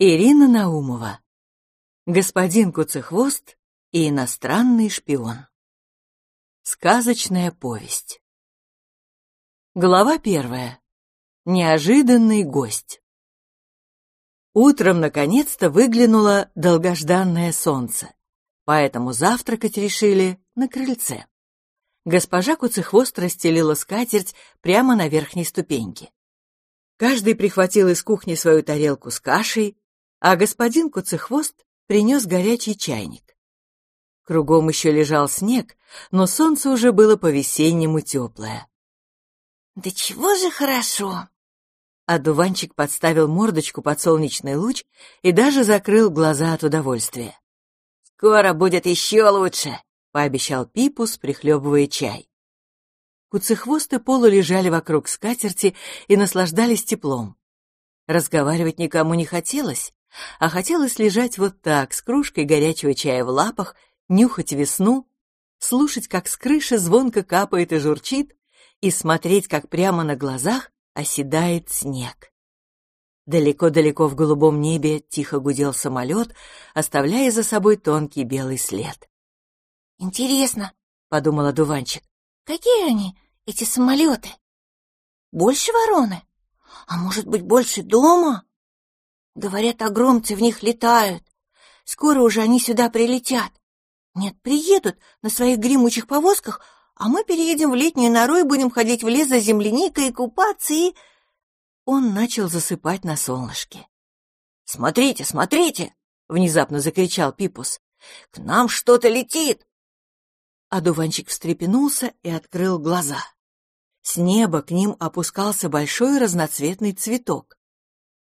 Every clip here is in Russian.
Ирина Наумова. Господин Куцехвост и иностранный шпион. Сказочная повесть. Глава первая. Неожиданный гость. Утром наконец-то выглянуло долгожданное солнце, поэтому завтракать решили на крыльце. Госпожа Куцехвост расстелила скатерть прямо на верхней ступеньке. Каждый прихватил из кухни свою тарелку с кашей, а господин Куцехвост принес горячий чайник. Кругом еще лежал снег, но солнце уже было по-весеннему теплое. «Да чего же хорошо!» Одуванчик подставил мордочку под солнечный луч и даже закрыл глаза от удовольствия. «Скоро будет еще лучше!» — пообещал Пипус, прихлебывая чай. Куцехвосты полулежали вокруг скатерти и наслаждались теплом. Разговаривать никому не хотелось, а хотелось лежать вот так, с кружкой горячего чая в лапах, нюхать весну, слушать, как с крыши звонко капает и журчит, и смотреть, как прямо на глазах оседает снег. Далеко-далеко в голубом небе тихо гудел самолет, оставляя за собой тонкий белый след. «Интересно», — подумала Дуванчик, — «какие они, эти самолеты? Больше вороны? А может быть, больше дома?» Говорят, огромцы в них летают. Скоро уже они сюда прилетят. Нет, приедут на своих гремучих повозках, а мы переедем в летнюю нору и будем ходить в лес за земляникой и купаться, и...» Он начал засыпать на солнышке. «Смотрите, смотрите!» — внезапно закричал Пипус. «К нам что-то летит!» Одуванчик встрепенулся и открыл глаза. С неба к ним опускался большой разноцветный цветок.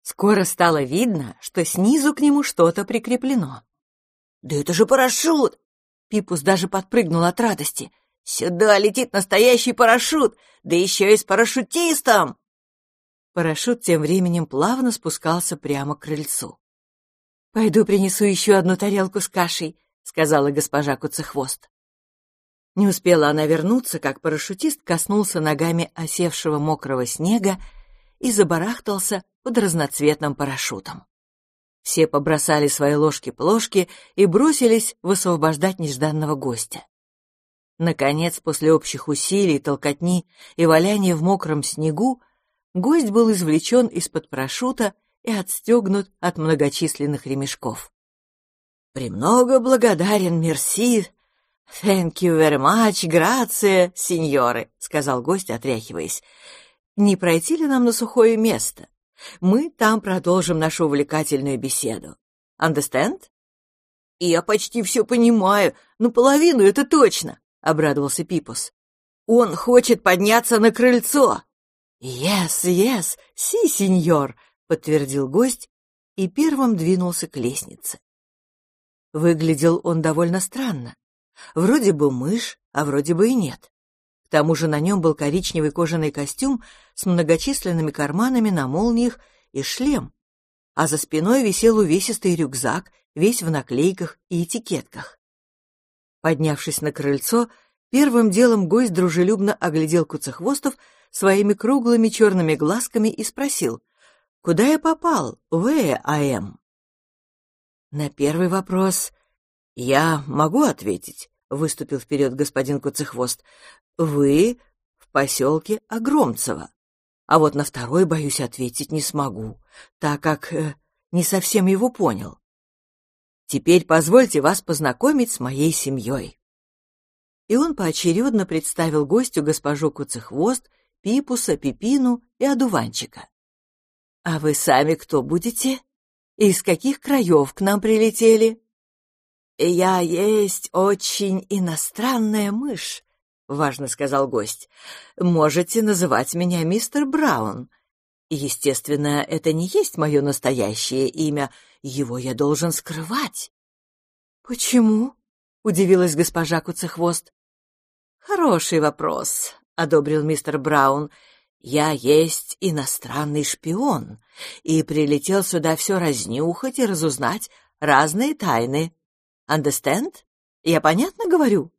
Скоро стало видно, что снизу к нему что-то прикреплено. «Да это же парашют!» Пипус даже подпрыгнул от радости. «Сюда летит настоящий парашют, да еще и с парашютистом!» Парашют тем временем плавно спускался прямо к крыльцу. «Пойду принесу еще одну тарелку с кашей», — сказала госпожа Куцехвост. Не успела она вернуться, как парашютист коснулся ногами осевшего мокрого снега и забарахтался под разноцветным парашютом. Все побросали свои ложки-плошки и бросились высвобождать нежданного гостя. Наконец, после общих усилий, толкотни и валяния в мокром снегу, гость был извлечен из-под парашюта и отстегнут от многочисленных ремешков. «Премного благодарен, мерси, «Thank you very much, грация, сеньоры», — сказал гость, отряхиваясь. «Не пройти ли нам на сухое место? Мы там продолжим нашу увлекательную беседу. Understand? Я почти все понимаю, ну половину это точно, обрадовался Пипус. Он хочет подняться на крыльцо. Yes, yes, си, сеньор, подтвердил гость и первым двинулся к лестнице. Выглядел он довольно странно. Вроде бы мышь, а вроде бы и нет. К тому же на нем был коричневый кожаный костюм с многочисленными карманами на молниях и шлем, а за спиной висел увесистый рюкзак, весь в наклейках и этикетках. Поднявшись на крыльцо, первым делом гость дружелюбно оглядел Куцехвостов своими круглыми черными глазками и спросил, «Куда я попал? Where I am?» На первый вопрос «Я могу ответить», — выступил вперед господин Куцехвост. «Вы в поселке Огромцево. А вот на второй, боюсь, ответить не смогу, так как э, не совсем его понял. Теперь позвольте вас познакомить с моей семьей». И он поочередно представил гостю госпожу Куцехвост, Пипуса, Пипину и Одуванчика. «А вы сами кто будете? Из каких краев к нам прилетели?» «Я есть очень иностранная мышь», — важно сказал гость. «Можете называть меня мистер Браун. Естественно, это не есть мое настоящее имя, его я должен скрывать». «Почему?» — удивилась госпожа Куцехвост. «Хороший вопрос», — одобрил мистер Браун. «Я есть иностранный шпион и прилетел сюда все разнюхать и разузнать разные тайны Understand? Я понятно говорю?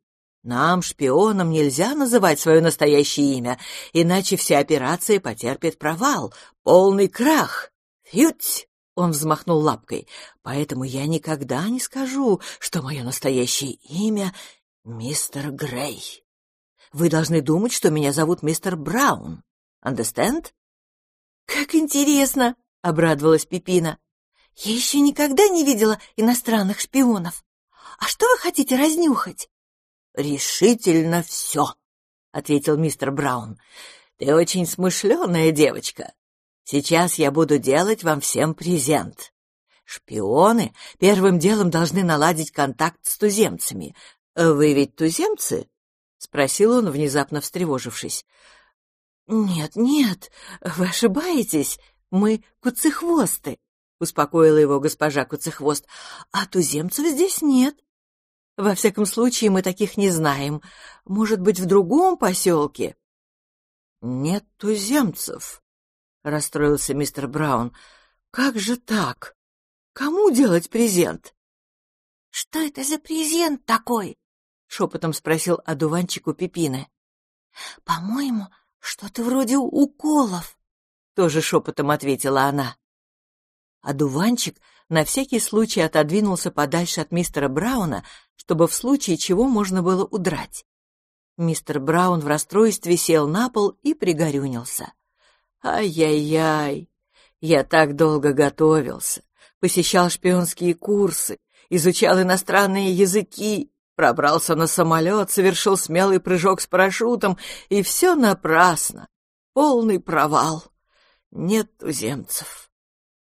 Нам, шпионам, нельзя называть свое настоящее имя, иначе вся операция потерпит провал, полный крах. Фьють! Он взмахнул лапкой. «Поэтому я никогда не скажу, что мое настоящее имя — мистер Грей. Вы должны думать, что меня зовут мистер Браун. Understand?» «Как интересно!» — обрадовалась Пипина. «Я еще никогда не видела иностранных шпионов. А что вы хотите разнюхать?» «Решительно все», — ответил мистер Браун. «Ты очень смышленая девочка. Сейчас я буду делать вам всем презент. Шпионы первым делом должны наладить контакт с туземцами. Вы ведь туземцы?» — спросил он, внезапно встревожившись. «Нет, нет, вы ошибаетесь. Мы куцехвосты», — успокоила его госпожа Куцехвост. «А туземцев здесь нет. Во всяком случае, мы таких не знаем. Может быть, в другом поселке?» «Нет туземцев», — расстроился мистер Браун. «Как же так? Кому делать презент?» «Что это за презент такой?» — шепотом спросил одуванчик у Пепины. «По-моему, что-то вроде уколов», — тоже шепотом ответила она. Одуванчик на всякий случай отодвинулся подальше от мистера Брауна, чтобы в случае чего можно было удрать. Мистер Браун в расстройстве сел на пол и пригорюнился. Ай-яй-яй, я так долго готовился, посещал шпионские курсы, изучал иностранные языки, пробрался на самолет, совершил смелый прыжок с парашютом, и все напрасно. Полный провал. Нет туземцев.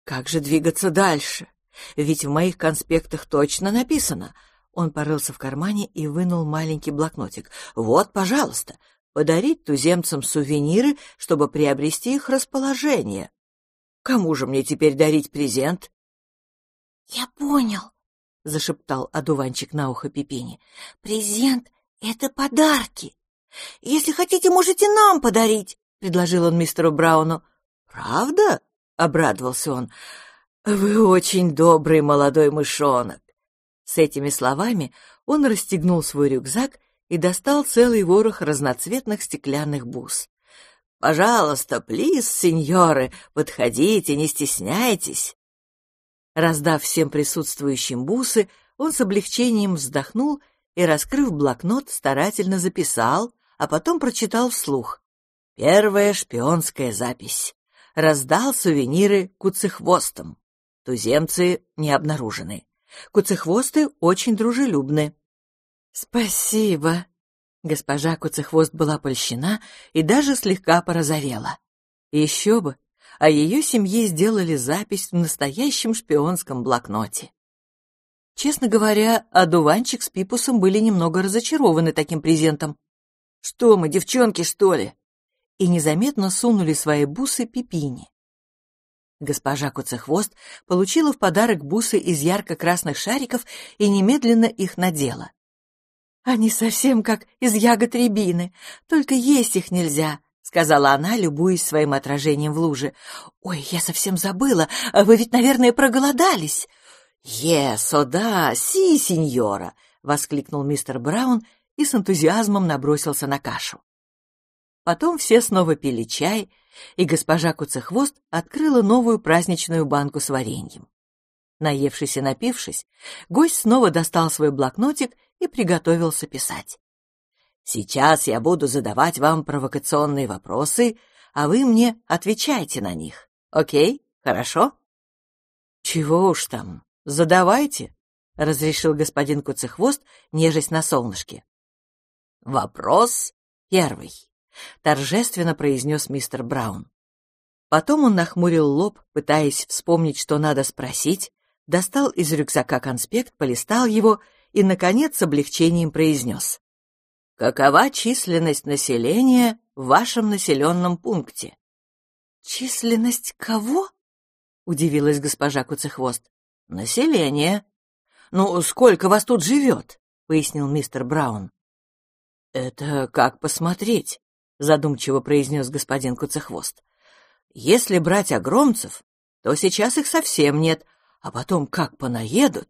Как же двигаться дальше? Ведь в моих конспектах точно написано. Он порылся в кармане и вынул маленький блокнотик. Вот, пожалуйста, подарить туземцам сувениры, чтобы приобрести их расположение. Кому же мне теперь дарить презент? — Я понял, — зашептал одуванчик на ухо Пипине. — Презент — это подарки. Если хотите, можете нам подарить, — предложил он мистеру Брауну. — Правда? — обрадовался он. — Вы очень добрый молодой мышонок. С этими словами он расстегнул свой рюкзак и достал целый ворох разноцветных стеклянных бус. «Пожалуйста, плиз, сеньоры, подходите, не стесняйтесь!» Раздав всем присутствующим бусы, он с облегчением вздохнул и, раскрыв блокнот, старательно записал, а потом прочитал вслух. Первая шпионская запись. Раздал сувениры куцехвостам. Туземцы не обнаружены. Куцехвосты очень дружелюбны. «Спасибо!» Госпожа Куцехвост была польщена и даже слегка порозовела. Еще бы, а ее семье сделали запись в настоящем шпионском блокноте. Честно говоря, одуванчик с Пипусом были немного разочарованы таким презентом. «Что мы, девчонки, что ли?» И незаметно сунули свои бусы Пипине. Госпожа Куцехвост получила в подарок бусы из ярко-красных шариков и немедленно их надела. «Они совсем как из ягод рябины, только есть их нельзя», — сказала она, любуясь своим отражением в луже. «Ой, я совсем забыла, вы ведь, наверное, проголодались». «Ес, да, си, сеньора!» — воскликнул мистер Браун и с энтузиазмом набросился на кашу. Потом все снова пили чай, и госпожа Куцехвост открыла новую праздничную банку с вареньем. Наевшись и напившись, гость снова достал свой блокнотик и приготовился писать. «Сейчас я буду задавать вам провокационные вопросы, а вы мне отвечайте на них. Окей? Хорошо?» «Чего уж там, задавайте», — разрешил господин Куцехвост, нежесть на солнышке. «Вопрос первый», — торжественно произнес мистер Браун. Потом он нахмурил лоб, пытаясь вспомнить, что надо спросить, достал из рюкзака конспект, полистал его и, наконец, с облегчением произнес. «Какова численность населения в вашем населенном пункте?» «Численность кого?» — удивилась госпожа Куцехвост. «Население. Ну, сколько вас тут живет?» — пояснил мистер Браун. «Это как посмотреть», — задумчиво произнес господин Куцехвост. «Если брать огромцев, то сейчас их совсем нет, а потом как понаедут.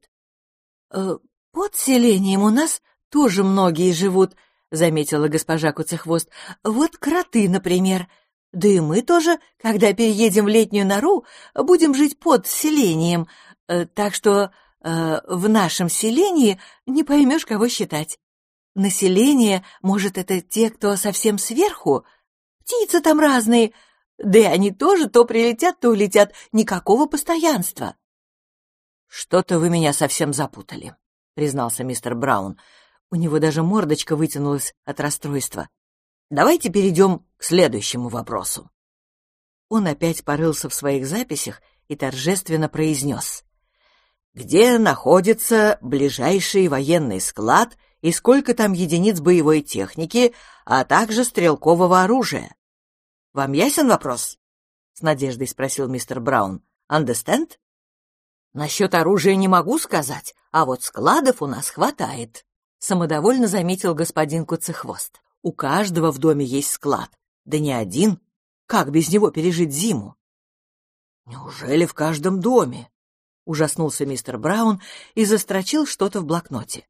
«Э, — Под селением у нас тоже многие живут, — заметила госпожа Куцехвост. — Вот кроты, например. Да и мы тоже, когда переедем в летнюю нору, будем жить под селением, э, так что э, в нашем селении не поймешь, кого считать. Население, может, это те, кто совсем сверху? Птицы там разные, да и они тоже то прилетят, то улетят, никакого постоянства. «Что-то вы меня совсем запутали», — признался мистер Браун. У него даже мордочка вытянулась от расстройства. «Давайте перейдем к следующему вопросу». Он опять порылся в своих записях и торжественно произнес. «Где находится ближайший военный склад и сколько там единиц боевой техники, а также стрелкового оружия?» «Вам ясен вопрос?» — с надеждой спросил мистер Браун. «Understand?» «Насчет оружия не могу сказать, а вот складов у нас хватает», — самодовольно заметил господин Куцехвост. «У каждого в доме есть склад, да не один. Как без него пережить зиму?» «Неужели в каждом доме?» — ужаснулся мистер Браун и застрочил что-то в блокноте.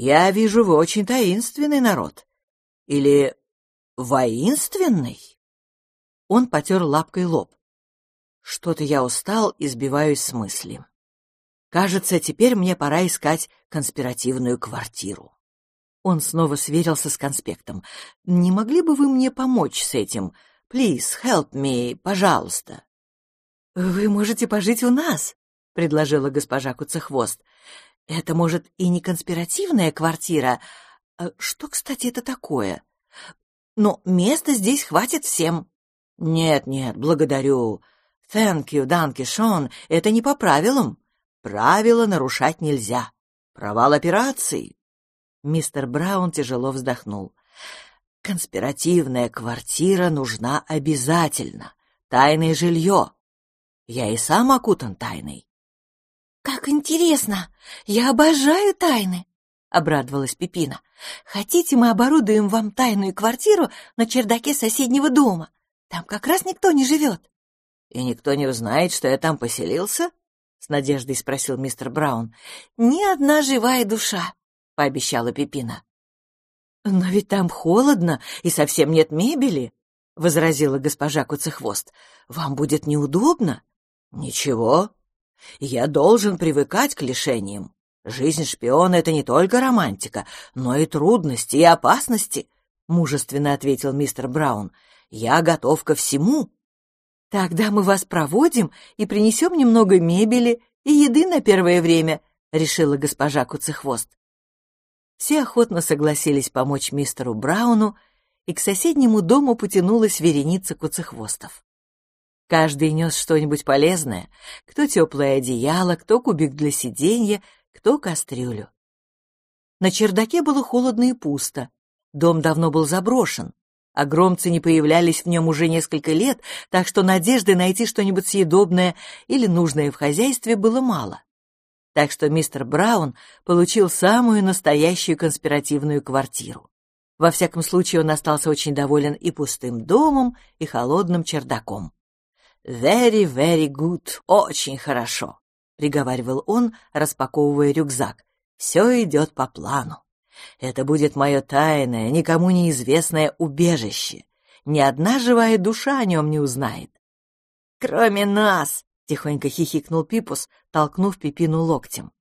«Я вижу, вы очень таинственный народ. Или воинственный?» Он потер лапкой лоб. Что-то я устал и сбиваюсь с мысли. Кажется, теперь мне пора искать конспиративную квартиру. Он снова сверился с конспектом. «Не могли бы вы мне помочь с этим? Please, help me, пожалуйста». «Вы можете пожить у нас», — предложила госпожа Куцехвост. «Это, может, и не конспиративная квартира. А что, кстати, это такое? Но места здесь хватит всем». «Нет-нет, благодарю. «Thank you, Данки Шон, это не по правилам. Правила нарушать нельзя. Провал операции». Мистер Браун тяжело вздохнул. «Конспиративная квартира нужна обязательно. Тайное жилье. Я и сам окутан тайной». «Как интересно! Я обожаю тайны!» — обрадовалась Пепина. «Хотите, мы оборудуем вам тайную квартиру на чердаке соседнего дома? Там как раз никто не живет». «И никто не узнает, что я там поселился?» — с надеждой спросил мистер Браун. «Ни одна живая душа», — пообещала Пепина. «Но ведь там холодно и совсем нет мебели», — возразила госпожа Куцехвост. «Вам будет неудобно?» «Ничего. Я должен привыкать к лишениям. Жизнь шпиона — это не только романтика, но и трудности и опасности», — мужественно ответил мистер Браун. «Я готов ко всему». «Тогда мы вас проводим и принесем немного мебели и еды на первое время», — решила госпожа Куцехвост. Все охотно согласились помочь мистеру Брауну, и к соседнему дому потянулась вереница куцехвостов. Каждый нес что-нибудь полезное, кто теплое одеяло, кто кубик для сиденья, кто кастрюлю. На чердаке было холодно и пусто. Дом давно был заброшен. Огромцы не появлялись в нем уже несколько лет, так что надежды найти что-нибудь съедобное или нужное в хозяйстве было мало. Так что мистер Браун получил самую настоящую конспиративную квартиру. Во всяком случае, он остался очень доволен и пустым домом, и холодным чердаком. «Very, very good, очень хорошо», — приговаривал он, распаковывая рюкзак. «Все идет по плану». Это будет мое тайное, никому неизвестное убежище. Ни одна живая душа о нем не узнает. «Кроме нас!» — тихонько хихикнул Пипус, толкнув Пипину локтем.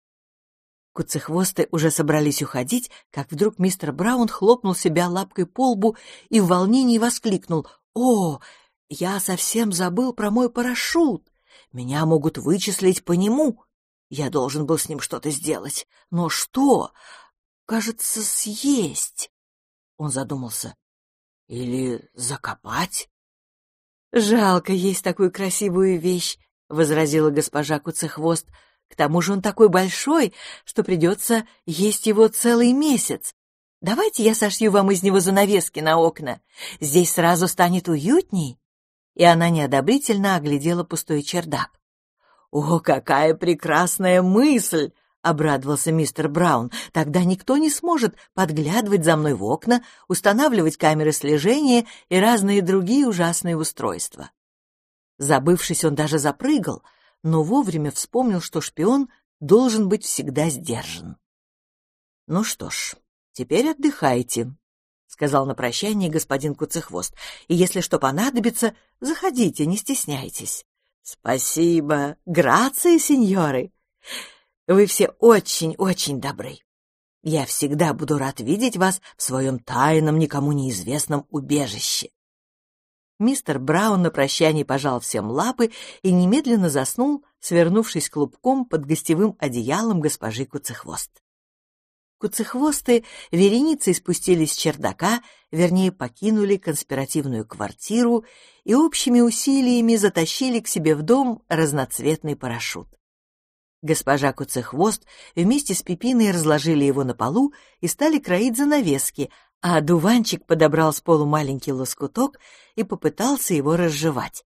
Куцехвосты уже собрались уходить, как вдруг мистер Браун хлопнул себя лапкой по лбу и в волнении воскликнул. «О, я совсем забыл про мой парашют! Меня могут вычислить по нему! Я должен был с ним что-то сделать. Но что? кажется, съесть. Он задумался. Или закопать? Жалко есть такую красивую вещь, возразила госпожа Куцехвост. К тому же он такой большой, что придется есть его целый месяц. Давайте я сошью вам из него занавески на окна. Здесь сразу станет уютней. И она неодобрительно оглядела пустой чердак. О, какая прекрасная мысль! обрадовался мистер Браун. «Тогда никто не сможет подглядывать за мной в окна, устанавливать камеры слежения и разные другие ужасные устройства». Забывшись, он даже запрыгал, но вовремя вспомнил, что шпион должен быть всегда сдержан. «Ну что ж, теперь отдыхайте», — сказал на прощание господин Куцехвост. «И если что понадобится, заходите, не стесняйтесь». «Спасибо, грации, сеньоры! Вы все очень-очень добры. Я всегда буду рад видеть вас в своем тайном, никому неизвестном убежище». Мистер Браун на прощание пожал всем лапы и немедленно заснул, свернувшись клубком под гостевым одеялом госпожи Куцехвост. Куцехвосты вереницей спустились с чердака, вернее, покинули конспиративную квартиру и общими усилиями затащили к себе в дом разноцветный парашют. Госпожа Куцехвост вместе с Пипиной разложили его на полу и стали кроить занавески, а дуванчик подобрал с полу маленький лоскуток и попытался его разжевать.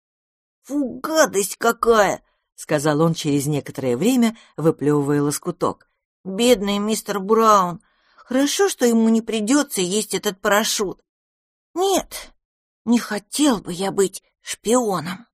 «Фу, гадость какая!» — сказал он через некоторое время, выплевывая лоскуток. Бедный мистер Браун. Хорошо, что ему не придется есть этот парашют. Нет, не хотел бы я быть шпионом.